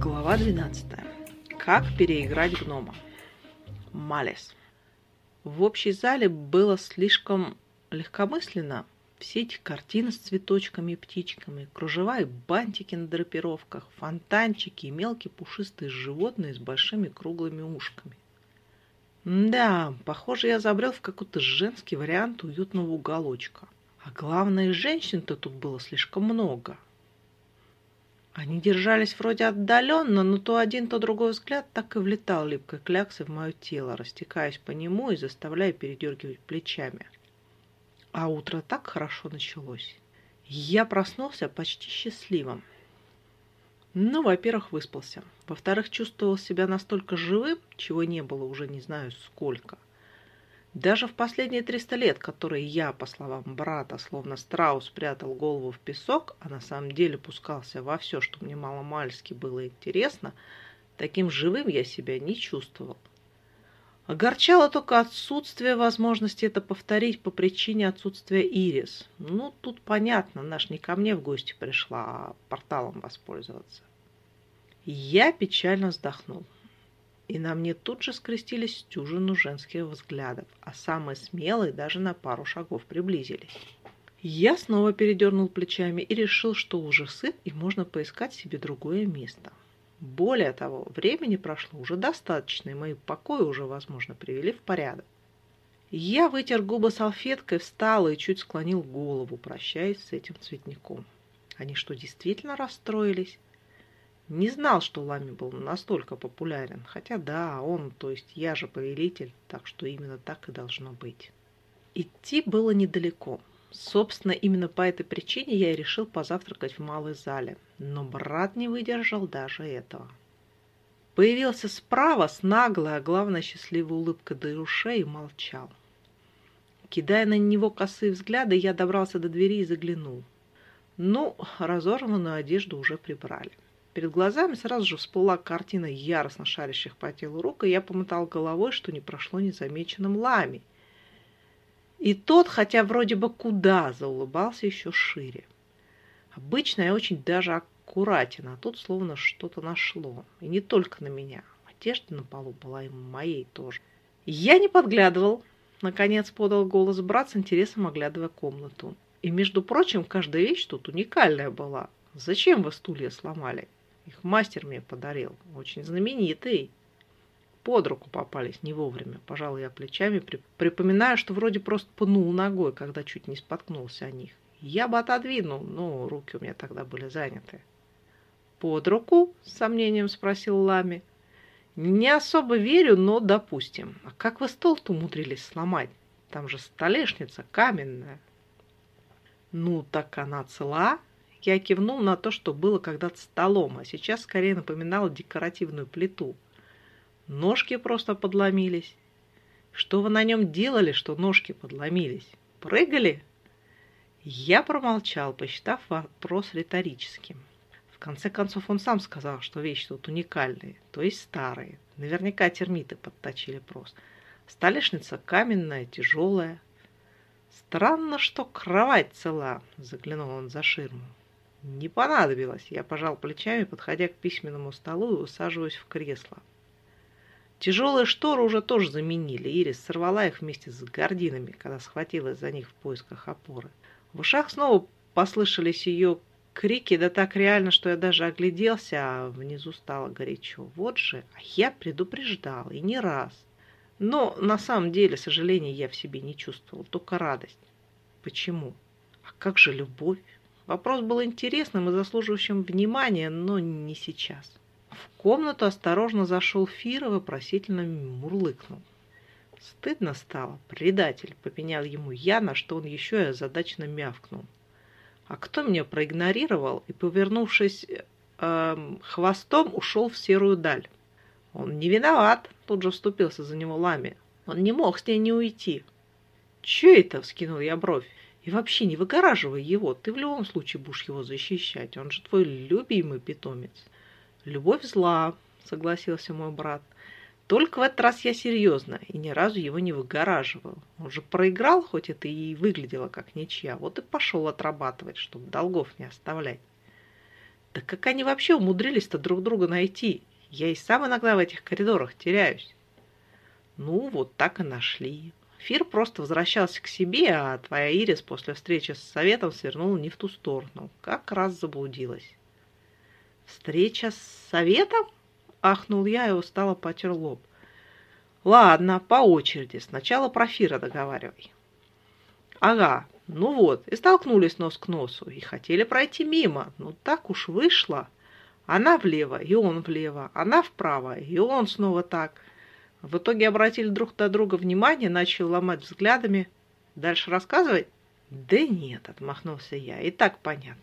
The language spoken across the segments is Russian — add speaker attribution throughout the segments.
Speaker 1: Глава 12. Как переиграть гнома. Малес. В общей зале было слишком легкомысленно. Все эти картины с цветочками и птичками, кружева и бантики на драпировках, фонтанчики и мелкие пушистые животные с большими круглыми ушками. Да, похоже, я забрел в какой-то женский вариант уютного уголочка. А главное, женщин-то тут было слишком много – они держались вроде отдаленно, но то один, то другой взгляд так и влетал липкой кляксой в мое тело, растекаясь по нему и заставляя передергивать плечами. А утро так хорошо началось. Я проснулся почти счастливым. Ну, во-первых, выспался. Во-вторых, чувствовал себя настолько живым, чего не было уже не знаю сколько. Даже в последние 300 лет, которые я, по словам брата, словно страус прятал голову в песок, а на самом деле пускался во все, что мне маломальски было интересно, таким живым я себя не чувствовал. Огорчало только отсутствие возможности это повторить по причине отсутствия Ирис. Ну, тут понятно, наш не ко мне в гости пришла, а порталом воспользоваться. Я печально вздохнул и на мне тут же скрестились тюжину женских взглядов, а самые смелые даже на пару шагов приблизились. Я снова передернул плечами и решил, что уже сыт и можно поискать себе другое место. Более того, времени прошло уже достаточно, и мои покои уже, возможно, привели в порядок. Я вытер губы салфеткой, встал и чуть склонил голову, прощаясь с этим цветником. Они что, действительно расстроились? Не знал, что Лами был настолько популярен. Хотя да, он, то есть я же повелитель, так что именно так и должно быть. Идти было недалеко. Собственно, именно по этой причине я и решил позавтракать в малой зале. Но брат не выдержал даже этого. Появился справа с наглой, а главное счастливой улыбкой до ушей и молчал. Кидая на него косые взгляды, я добрался до двери и заглянул. Ну, разорванную одежду уже прибрали. Перед глазами сразу же всплыла картина яростно шарящих по телу рук, и я помотал головой, что не прошло незамеченным лами. И тот, хотя вроде бы куда, заулыбался еще шире. Обычно я очень даже аккуратен, а тут словно что-то нашло. И не только на меня. Одежда на полу была и моей тоже. Я не подглядывал. Наконец подал голос брат с интересом, оглядывая комнату. И, между прочим, каждая вещь тут уникальная была. Зачем вы стулья сломали? Их мастер мне подарил, очень знаменитый. Под руку попались не вовремя. Пожалуй, я плечами, припоминаю, что вроде просто пнул ногой, когда чуть не споткнулся о них. Я бы отодвинул, но руки у меня тогда были заняты. «Под руку?» – с сомнением спросил Лами. «Не особо верю, но допустим. А как вы стол-то умудрились сломать? Там же столешница каменная». «Ну, так она цела?» Я кивнул на то, что было когда-то столом, а сейчас скорее напоминало декоративную плиту. Ножки просто подломились. Что вы на нем делали, что ножки подломились? Прыгали? Я промолчал, посчитав вопрос риторическим. В конце концов, он сам сказал, что вещи тут уникальные, то есть старые. Наверняка термиты подточили просто. Столешница каменная, тяжелая. Странно, что кровать цела, заглянул он за ширму. Не понадобилось. Я пожал плечами, подходя к письменному столу и усаживаясь в кресло. Тяжелые шторы уже тоже заменили. Ирис сорвала их вместе с гординами, когда схватилась за них в поисках опоры. В ушах снова послышались ее крики, да так реально, что я даже огляделся, а внизу стало горячо. Вот же, а я предупреждал, и не раз. Но на самом деле сожаления я в себе не чувствовал, только радость. Почему? А как же любовь? Вопрос был интересным и заслуживающим внимания, но не сейчас. В комнату осторожно зашел Фир и вопросительно мурлыкнул. Стыдно стало. Предатель, попенял ему я, на что он еще и озадаченно мявкнул. А кто меня проигнорировал и, повернувшись э, хвостом, ушел в серую даль? Он не виноват, тут же вступился за него Лами. Он не мог с ней не уйти. Че это? вскинул я бровь. И вообще не выгораживай его, ты в любом случае будешь его защищать, он же твой любимый питомец. Любовь зла, согласился мой брат. Только в этот раз я серьезно и ни разу его не выгораживал. Он же проиграл, хоть это и выглядело как ничья, вот и пошел отрабатывать, чтобы долгов не оставлять. Да как они вообще умудрились-то друг друга найти? Я и сам иногда в этих коридорах теряюсь. Ну, вот так и нашли. Фир просто возвращался к себе, а твоя Ирис после встречи с советом свернула не в ту сторону. Как раз заблудилась. «Встреча с советом?» – ахнул я и устало потер лоб. «Ладно, по очереди. Сначала про Фира договаривай». «Ага, ну вот, и столкнулись нос к носу, и хотели пройти мимо. Ну так уж вышло. Она влево, и он влево, она вправо, и он снова так. В итоге обратили друг на друга внимание, начали ломать взглядами. Дальше рассказывать? Да нет, отмахнулся я, и так понятно.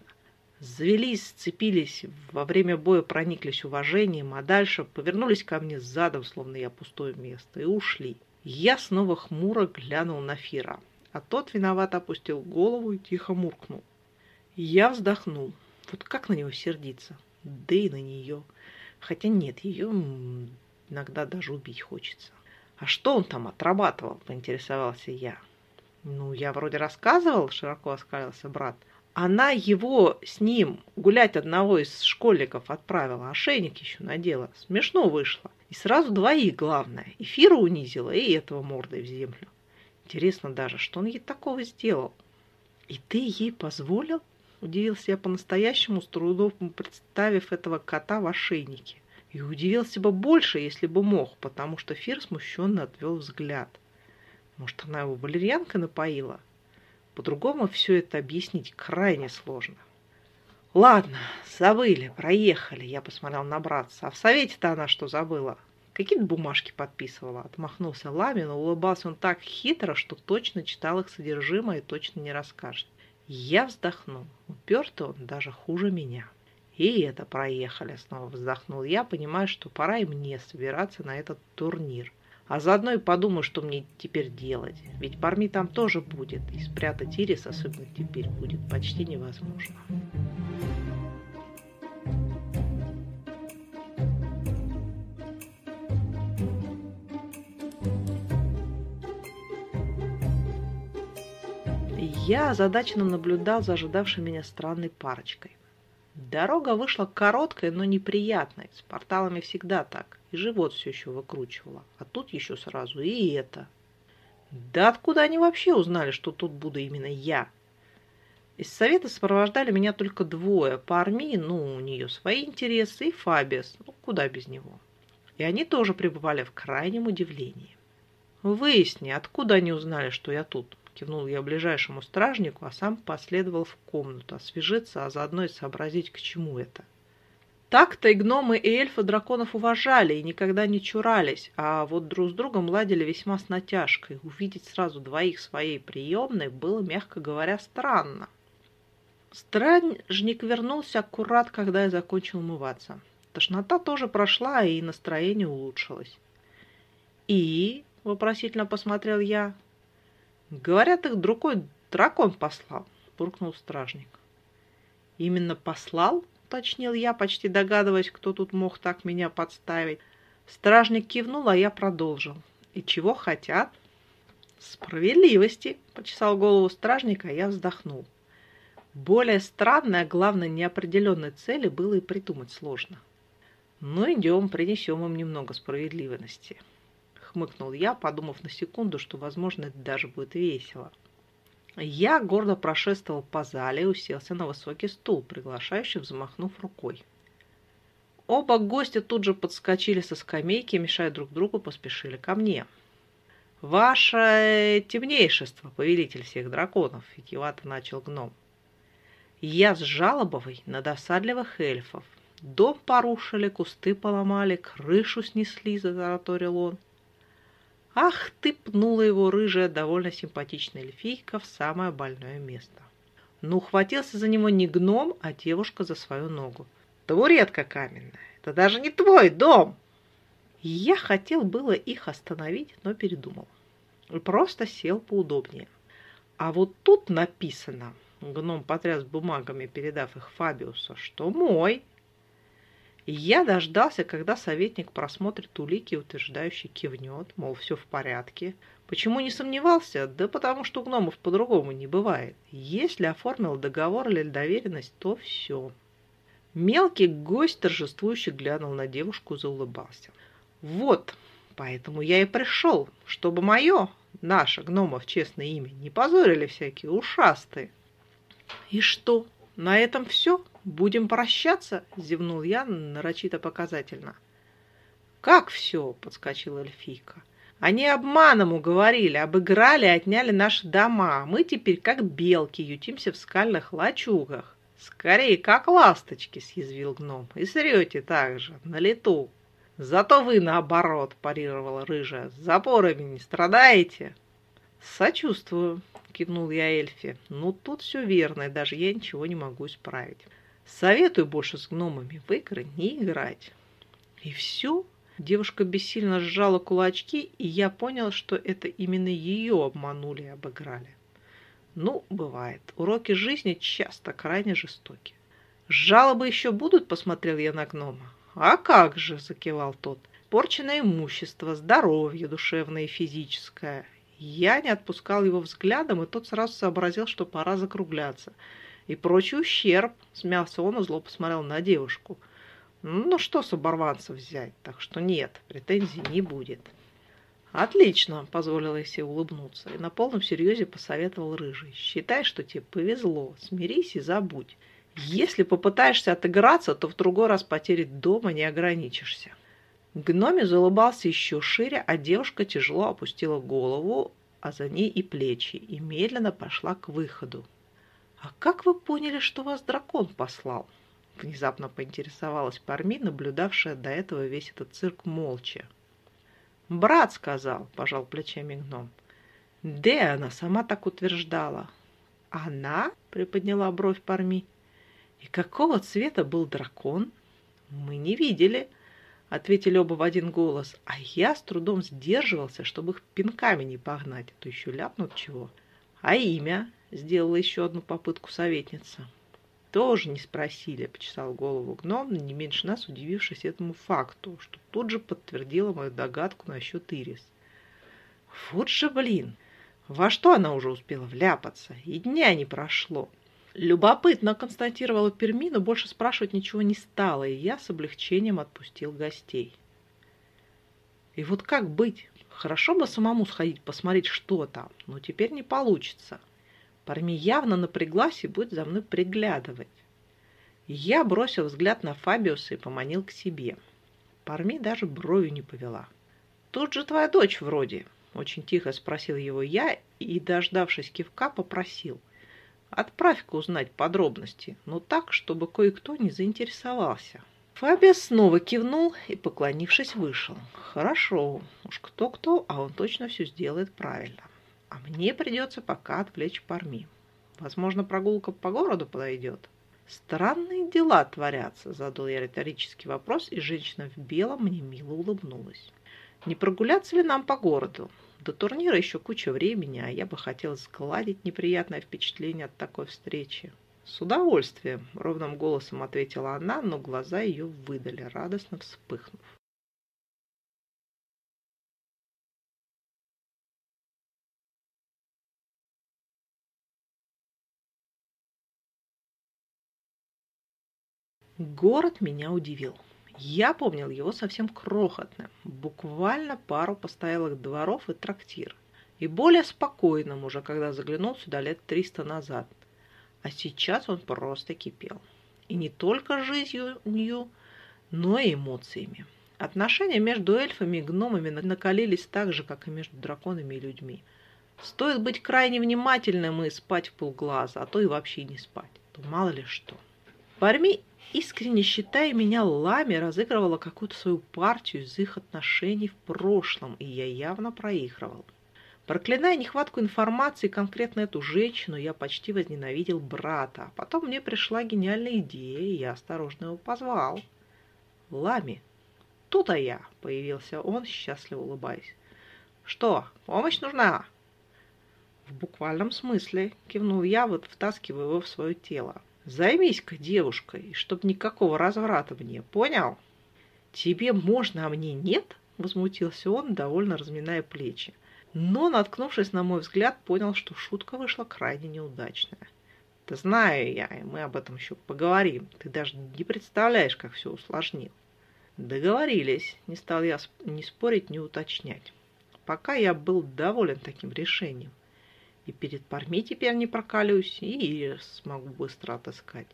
Speaker 1: Завелись, сцепились, во время боя прониклись уважением, а дальше повернулись ко мне задом, словно я пустое место, и ушли. Я снова хмуро глянул на Фира, а тот виновато опустил голову и тихо муркнул. Я вздохнул. Вот как на него сердиться? Да и на нее. Хотя нет, ее Иногда даже убить хочется. А что он там отрабатывал, поинтересовался я. Ну, я вроде рассказывал, широко оскалился брат. Она его с ним гулять одного из школьников отправила, ошейник еще надела. Смешно вышло. И сразу двоих, главное. Эфира унизила и этого мордой в землю. Интересно даже, что он ей такого сделал? И ты ей позволил? Удивился я по-настоящему, с трудом представив этого кота в ошейнике. И удивился бы больше, если бы мог, потому что Фир смущенно отвел взгляд. Может, она его валерьянкой напоила? По-другому все это объяснить крайне сложно. Ладно, забыли, проехали, я посмотрел на братца. А в совете-то она что забыла? Какие-то бумажки подписывала. Отмахнулся Ламин, улыбался он так хитро, что точно читал их содержимое и точно не расскажет. Я вздохнул. Упертый он даже хуже меня. И это проехали, снова вздохнул я, понимаю, что пора и мне собираться на этот турнир. А заодно и подумаю, что мне теперь делать. Ведь Парми там тоже будет, и спрятать Ирис, особенно теперь, будет почти невозможно. Я озадаченно наблюдал за ожидавшей меня странной парочкой. Дорога вышла короткой, но неприятной. С порталами всегда так. И живот все еще выкручивало. А тут еще сразу и это. Да откуда они вообще узнали, что тут буду именно я? Из совета сопровождали меня только двое. Парми, ну, у нее свои интересы, и Фабиас, ну, куда без него. И они тоже пребывали в крайнем удивлении. Выясни, откуда они узнали, что я тут? Кивнул я ближайшему стражнику, а сам последовал в комнату освежиться, а заодно и сообразить, к чему это. Так-то и гномы, и эльфы драконов уважали и никогда не чурались, а вот друг с другом ладили весьма с натяжкой. Увидеть сразу двоих своей приемной было, мягко говоря, странно. Стражник вернулся аккурат, когда я закончил умываться. Тошнота тоже прошла, и настроение улучшилось. «И?» — вопросительно посмотрел я. Говорят, их другой дракон послал, буркнул стражник. Именно послал? Уточнил я, почти догадываясь, кто тут мог так меня подставить. Стражник кивнул, а я продолжил. И чего хотят? Справедливости, почесал голову стражника, а я вздохнул. Более странной, а главное неопределенной цели было и придумать сложно. Ну, идем, принесем им немного справедливости хмыкнул я, подумав на секунду, что, возможно, это даже будет весело. Я гордо прошествовал по зале и уселся на высокий стул, приглашающий, взмахнув рукой. Оба гостя тут же подскочили со скамейки, мешая друг другу, поспешили ко мне. «Ваше темнейшество, повелитель всех драконов!» — витиевато начал гном. «Я с жалобовой на досадливых эльфов. Дом порушили, кусты поломали, крышу снесли», — затараторил он. Ах, ты пнула его рыжая, довольно симпатичная эльфийка в самое больное место. Ну, ухватился за него не гном, а девушка за свою ногу. Табуретка каменная. Это даже не твой дом. Я хотел было их остановить, но передумал. Просто сел поудобнее. А вот тут написано, гном потряс бумагами, передав их Фабиусу, что мой. Я дождался, когда советник просмотрит улики, утверждающий кивнет, мол, все в порядке. Почему не сомневался? Да потому что гномов по-другому не бывает. Если оформил договор или доверенность, то все. Мелкий гость торжествующе глянул на девушку и заулыбался. «Вот, поэтому я и пришел, чтобы мое, наше, гномов, честное имя, не позорили всякие ушастые». «И что, на этом все? Будем прощаться?» – зевнул я нарочито показательно. «Как все?» – подскочила эльфийка. «Они обманом уговорили, обыграли и отняли наши дома. Мы теперь, как белки, ютимся в скальных лачугах. «Скорее, как ласточки!» — съязвил гном. «И срете так же, на лету!» «Зато вы, наоборот!» — парировала рыжая. «С запорами не страдаете?» «Сочувствую!» — кивнул я эльфе. «Ну, тут все верно, и даже я ничего не могу исправить. Советую больше с гномами в игры не играть». «И все?» Девушка бессильно сжала кулачки, и я понял, что это именно ее обманули и обыграли. Ну, бывает. Уроки жизни часто крайне жестоки. «Жалобы еще будут?» – посмотрел я на гнома. «А как же!» – закивал тот. «Порченное имущество, здоровье душевное и физическое». Я не отпускал его взглядом, и тот сразу сообразил, что пора закругляться. И прочий ущерб, смялся он и зло посмотрел на девушку. Ну, что с оборванца взять? Так что нет, претензий не будет. «Отлично!» – позволила я себе улыбнуться и на полном серьезе посоветовал Рыжий. «Считай, что тебе повезло. Смирись и забудь. Если попытаешься отыграться, то в другой раз потерять дома не ограничишься». Гноми заулыбался еще шире, а девушка тяжело опустила голову, а за ней и плечи, и медленно пошла к выходу. «А как вы поняли, что вас дракон послал?» Внезапно поинтересовалась Парми, наблюдавшая до этого весь этот цирк молча. «Брат сказал», – пожал плечами гном. «Да, она сама так утверждала». «Она?» – приподняла бровь Парми. «И какого цвета был дракон?» «Мы не видели», – ответили оба в один голос. А я с трудом сдерживался, чтобы их пинками не погнать, а то еще ляпнут чего. «А имя?» – сделала еще одну попытку советница. «Тоже не спросили», — почесал голову гном, не меньше нас удивившись этому факту, что тут же подтвердила мою догадку насчет Ирис. «Вот же блин! Во что она уже успела вляпаться? И дня не прошло!» Любопытно констатировала Перми, но больше спрашивать ничего не стало, и я с облегчением отпустил гостей. И вот как быть? Хорошо бы самому сходить посмотреть, что там, но теперь не получится. Парми явно напряглась и будет за мной приглядывать. Я бросил взгляд на Фабиуса и поманил к себе. Парми даже бровью не повела. «Тут же твоя дочь вроде», — очень тихо спросил его я и, дождавшись кивка, попросил. «Отправь-ка узнать подробности, но так, чтобы кое-кто не заинтересовался». Фабиус снова кивнул и, поклонившись, вышел. «Хорошо, уж кто-кто, а он точно все сделает правильно». А мне придется пока отвлечь Парми. Возможно, прогулка по городу подойдет. Странные дела творятся, задал я риторический вопрос, и женщина в белом мне мило улыбнулась. Не прогуляться ли нам по городу? До турнира еще куча времени, а я бы хотела сгладить неприятное впечатление от такой встречи. «С удовольствием», — ровным голосом ответила она, но глаза ее выдали, радостно вспыхнув. Город меня удивил. Я помнил его совсем крохотным, буквально пару постоялых дворов и трактир. И более спокойным уже, когда заглянул сюда лет триста назад. А сейчас он просто кипел. И не только жизнью, но и эмоциями. Отношения между эльфами и гномами накалились так же, как и между драконами и людьми. Стоит быть крайне внимательным и спать в полглаза, а то и вообще не спать. То мало ли что. Парми искренне считая меня Лами, разыгрывала какую-то свою партию из их отношений в прошлом, и я явно проигрывал. Проклиная нехватку информации конкретно эту женщину, я почти возненавидел брата. А потом мне пришла гениальная идея, и я осторожно его позвал. «Лами, тут-то я!» — появился он, счастливо улыбаясь. «Что, помощь нужна?» «В буквальном смысле», — кивнул я, вот втаскивая его в свое тело. Займись-ка девушкой, чтоб никакого разврата мне, понял? Тебе можно, а мне нет? Возмутился он, довольно разминая плечи. Но, наткнувшись на мой взгляд, понял, что шутка вышла крайне неудачная. Да знаю я, и мы об этом еще поговорим. Ты даже не представляешь, как все усложнил. Договорились, не стал я ни спорить, ни уточнять. Пока я был доволен таким решением. И перед Парми теперь не прокалюсь, и смогу быстро отыскать.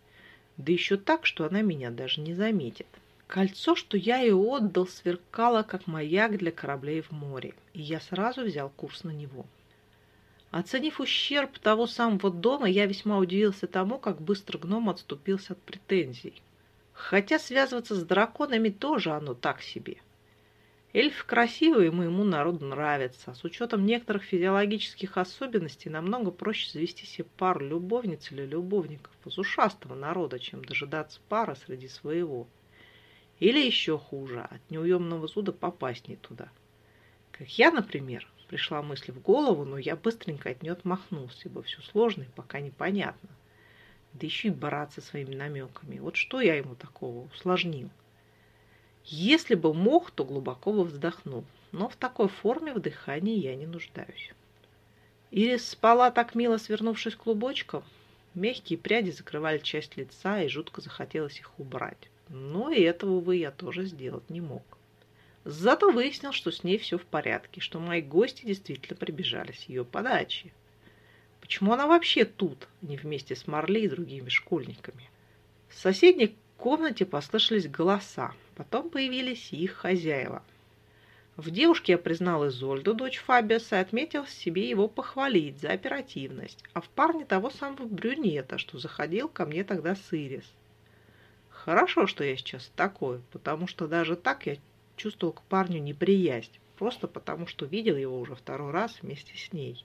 Speaker 1: Да еще так, что она меня даже не заметит. Кольцо, что я ей отдал, сверкало, как маяк для кораблей в море, и я сразу взял курс на него. Оценив ущерб того самого дома, я весьма удивился тому, как быстро гном отступился от претензий. Хотя связываться с драконами тоже оно так себе. Эльф красивый, и моему народу нравится. С учетом некоторых физиологических особенностей намного проще завести себе пару любовниц или любовников из ушастого народа, чем дожидаться пары среди своего. Или еще хуже, от неуемного зуда попасть не туда. Как я, например, пришла мысль в голову, но я быстренько от нее отмахнулся, ибо все сложно и пока непонятно. Да еще и бараться своими намеками. Вот что я ему такого усложнил? Если бы мог, то глубоко бы вздохнул. Но в такой форме в дыхании я не нуждаюсь. Ирис спала так мило, свернувшись клубочком. Мягкие пряди закрывали часть лица, и жутко захотелось их убрать. Но и этого, увы, я тоже сделать не мог. Зато выяснил, что с ней все в порядке, что мои гости действительно прибежали с ее подачи. Почему она вообще тут, а не вместе с Марли и другими школьниками? В соседней комнате послышались голоса, потом появились их хозяева. В девушке я признал Изольду, дочь Фабиаса, и отметил себе его похвалить за оперативность, а в парне того самого брюнета, что заходил ко мне тогда с Ирис. Хорошо, что я сейчас такой, потому что даже так я чувствовал к парню неприязнь, просто потому что видел его уже второй раз вместе с ней.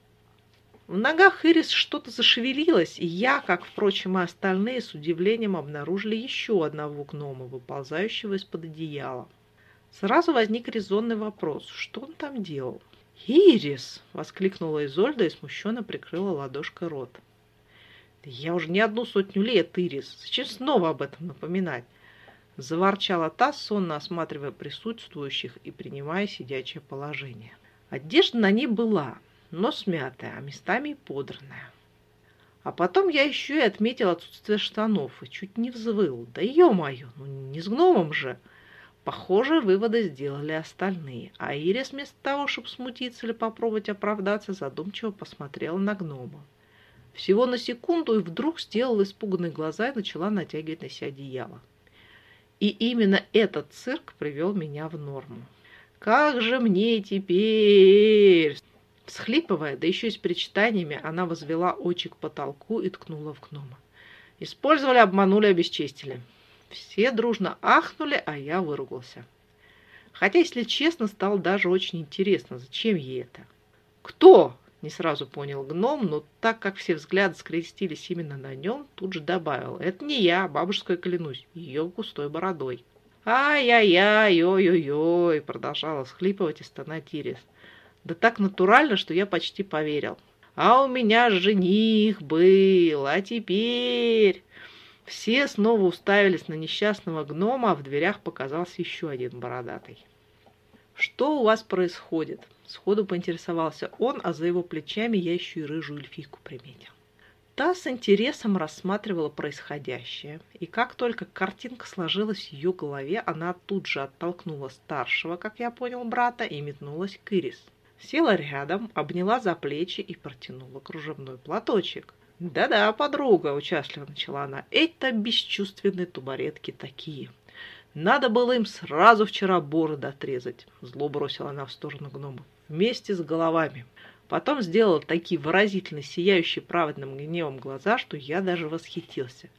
Speaker 1: В ногах Ирис что-то зашевелилось, и я, как, впрочем, и остальные, с удивлением обнаружили еще одного гнома, выползающего из-под одеяла. Сразу возник резонный вопрос, что он там делал? «Ирис!» — воскликнула Изольда и смущенно прикрыла ладошкой рот. «Я уже не одну сотню лет, Ирис. Зачем снова об этом напоминать?» Заворчала та, сонно осматривая присутствующих и принимая сидячее положение. Одежда на ней была, но смятая, а местами и подранная. А потом я еще и отметил отсутствие штанов и чуть не взвыл. Да ё-моё, ну не с гномом же! Похоже, выводы сделали остальные, а Ирис вместо того, чтобы смутиться или попробовать оправдаться, задумчиво посмотрела на гнома. Всего на секунду и вдруг сделала испуганные глаза и начала натягивать на себя одеяло. И именно этот цирк привел меня в норму. «Как же мне теперь?» Всхлипывая, да еще и с причитаниями, она возвела очи к потолку и ткнула в гнома. Использовали, обманули, обесчестили. Все дружно ахнули, а я выругался. Хотя, если честно, стало даже очень интересно, зачем ей это. «Кто?» – не сразу понял гном, но так как все взгляды скрестились именно на нем, тут же добавил. «Это не я, бабушка, клянусь, ее густой бородой». «Ай-яй-яй, ой-ой-ой!» – продолжала схлипывать и стонать Ирис. Да так натурально, что я почти поверил. А у меня жених был, а теперь... Все снова уставились на несчастного гнома, а в дверях показался еще один бородатый. «Что у вас происходит?» Сходу поинтересовался он, а за его плечами я еще и рыжую эльфийку приметил. Та с интересом рассматривала происходящее, и как только картинка сложилась в ее голове, она тут же оттолкнула старшего, как я понял, брата и метнулась к Ирис. Села рядом, обняла за плечи и протянула кружевной платочек. «Да-да, подруга», — участливо начала она, — «это бесчувственные тубаретки такие. Надо было им сразу вчера бороды отрезать», — зло бросила она в сторону гнома, — «вместе с головами». Потом сделала такие выразительно сияющие праведным гневом глаза, что я даже восхитился.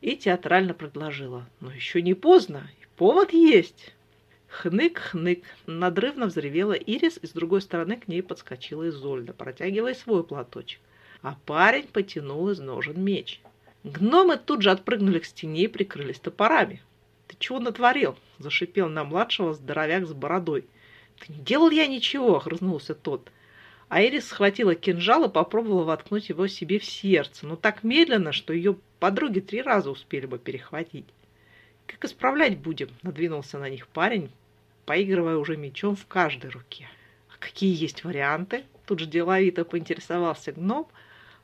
Speaker 1: И театрально предложила. «Но еще не поздно, и повод есть». Хнык-хнык. Надрывно взревела Ирис, и с другой стороны к ней подскочила Изольда, протягивая свой платочек. А парень потянул из ножен меч. Гномы тут же отпрыгнули к стене и прикрылись топорами. «Ты чего натворил?» – зашипел на младшего здоровяк с бородой. «Да не делал я ничего!» – огрызнулся тот. А Ирис схватила кинжал и попробовала воткнуть его себе в сердце, но так медленно, что ее подруги три раза успели бы перехватить. «Как исправлять будем?» – надвинулся на них парень, поигрывая уже мечом в каждой руке. А какие есть варианты? Тут же деловито поинтересовался гном,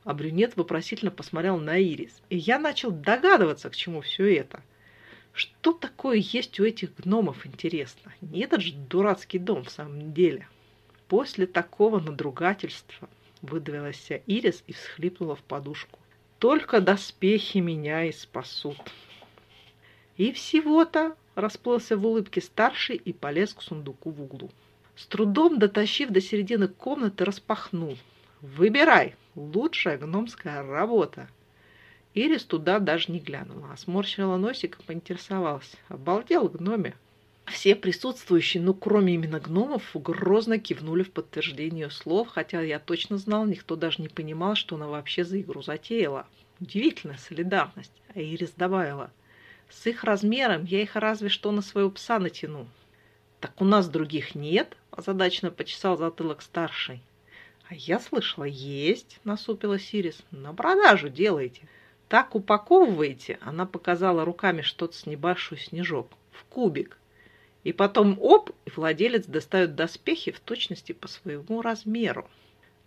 Speaker 1: а брюнет вопросительно посмотрел на Ирис. И я начал догадываться, к чему все это. Что такое есть у этих гномов, интересно? Не этот же дурацкий дом в самом деле. После такого надругательства выдавилась Ирис и всхлипнула в подушку. Только доспехи меня и спасут. И всего-то расплылся в улыбке старший и полез к сундуку в углу. С трудом дотащив до середины комнаты, распахнул. «Выбирай! Лучшая гномская работа!» Ирис туда даже не глянула, а сморщила носик и поинтересовалась. «Обалдел гноме!» Все присутствующие, ну кроме именно гномов, грозно кивнули в подтверждение слов, хотя я точно знал, никто даже не понимал, что она вообще за игру затеяла. Удивительная солидарность. А Ирис добавила. С их размером я их разве что на своего пса натяну. Так у нас других нет, озадаченно почесал затылок старший. А я слышала, есть, насупила Сирис. На продажу делаете. Так упаковываете, она показала руками что-то с небольшой снежок, в кубик. И потом оп, и владелец достает доспехи в точности по своему размеру.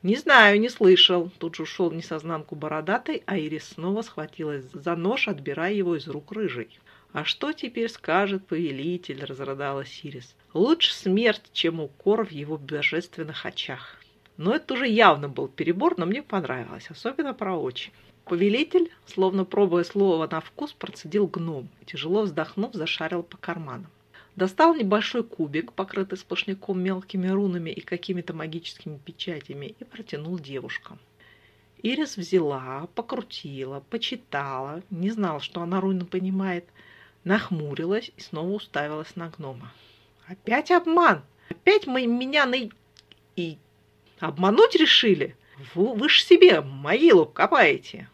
Speaker 1: «Не знаю, не слышал». Тут же ушел несознанку бородатой, а Ирис снова схватилась за нож, отбирая его из рук рыжей. «А что теперь скажет повелитель?» – разрыдала Сирис. «Лучше смерть, чем укор в его божественных очах». Но это уже явно был перебор, но мне понравилось, особенно про очи. Повелитель, словно пробуя слово на вкус, процедил гном и, тяжело вздохнув, зашарил по карманам. Достал небольшой кубик, покрытый сплошняком мелкими рунами и какими-то магическими печатями, и протянул девушкам. Ирис взяла, покрутила, почитала, не знала, что она руны понимает, нахмурилась и снова уставилась на гнома. «Опять обман! Опять мы меня на... и обмануть решили? Вы, вы ж себе могилу копаете!»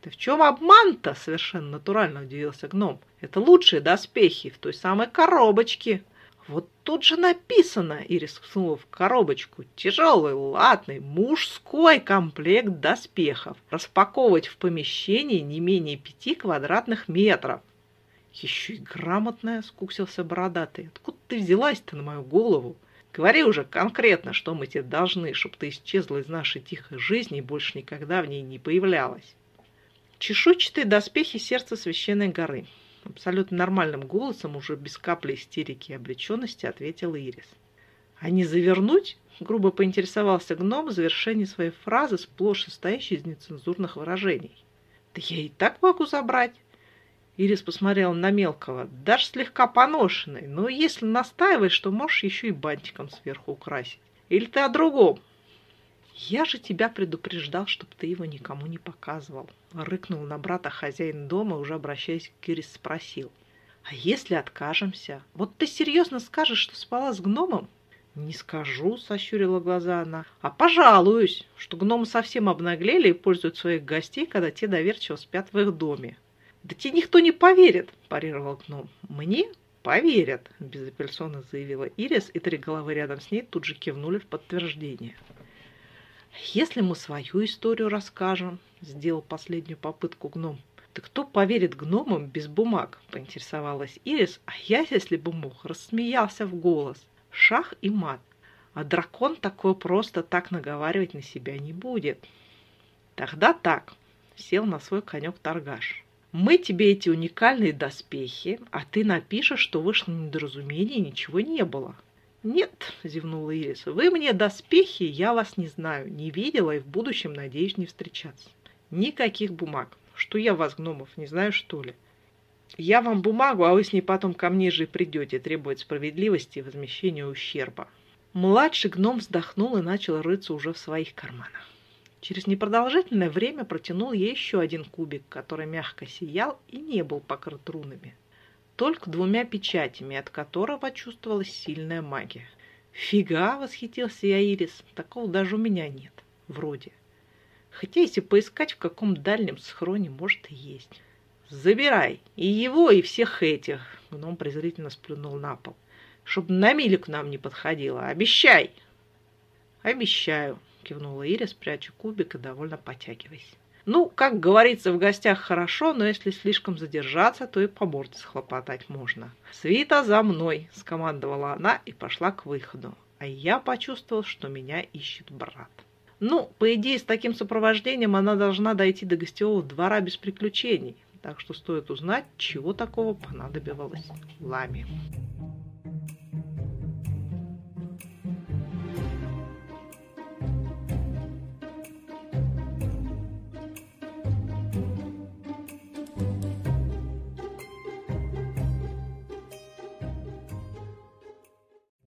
Speaker 1: «Ты в чем обман-то?» – совершенно натурально удивился гном. «Это лучшие доспехи в той самой коробочке». «Вот тут же написано!» – Ирис всунула в коробочку. «Тяжелый, латный, мужской комплект доспехов. Распаковывать в помещении не менее пяти квадратных метров». «Еще и грамотная!» – скуксился бородатый. «Откуда ты взялась-то на мою голову?» Говори уже конкретно, что мы тебе должны, чтобы ты исчезла из нашей тихой жизни и больше никогда в ней не появлялась. Чешуйчатые доспехи сердца священной горы. Абсолютно нормальным голосом, уже без капли истерики и обреченности, ответила Ирис. А не завернуть? Грубо поинтересовался гном в завершении своей фразы, сплошь состоящей из нецензурных выражений. Да я и так могу забрать. Ирис посмотрела на мелкого, даже слегка поношенный, но если настаиваешь, что можешь еще и бантиком сверху украсить. Или ты о другом? «Я же тебя предупреждал, чтобы ты его никому не показывал», — рыкнул на брата хозяин дома, уже обращаясь к Кирис, спросил. «А если откажемся? Вот ты серьезно скажешь, что спала с гномом?» «Не скажу», — сощурила глаза она, — «а пожалуюсь, что гномы совсем обнаглели и пользуют своих гостей, когда те доверчиво спят в их доме». «Да тебе никто не поверит», – парировал гном. «Мне поверят», – безапелляционно заявила Ирис, и три головы рядом с ней тут же кивнули в подтверждение. «Если мы свою историю расскажем», — сделал последнюю попытку гном. «Да кто поверит гномам без бумаг?» — поинтересовалась Ирис, а я, если бы мог, рассмеялся в голос. Шах и мат. А дракон такое просто так наговаривать на себя не будет. Тогда так, сел на свой конек торгаш. Мы тебе эти уникальные доспехи, а ты напишешь, что вышло недоразумение и ничего не было. «Нет», — зевнула Ирис, — «вы мне доспехи, я вас не знаю, не видела и в будущем надеюсь не встречаться. Никаких бумаг. Что я вас, гномов, не знаю, что ли? Я вам бумагу, а вы с ней потом ко мне же и придете требовать справедливости и возмещения ущерба». Младший гном вздохнул и начал рыться уже в своих карманах. Через непродолжительное время протянул ей еще один кубик, который мягко сиял и не был покрыт рунами только двумя печатями, от которого чувствовалась сильная магия. «Фига!» — восхитился я Ирис. «Такого даже у меня нет. Вроде. Хотя, если поискать, в каком дальнем схроне, может, и есть». «Забирай! И его, и всех этих!» — гном презрительно сплюнул на пол. «Чтоб на милю к нам не подходило. Обещай!» «Обещаю!» — кивнула Ирис, пряча кубик и довольно потягиваясь. Ну, как говорится, в гостях хорошо, но если слишком задержаться, то и по морде схлопотать можно. «Свита, за мной!» – скомандовала она и пошла к выходу. А я почувствовал, что меня ищет брат. Ну, по идее, с таким сопровождением она должна дойти до гостевого двора без приключений. Так что стоит узнать, чего такого понадобилось Ламе.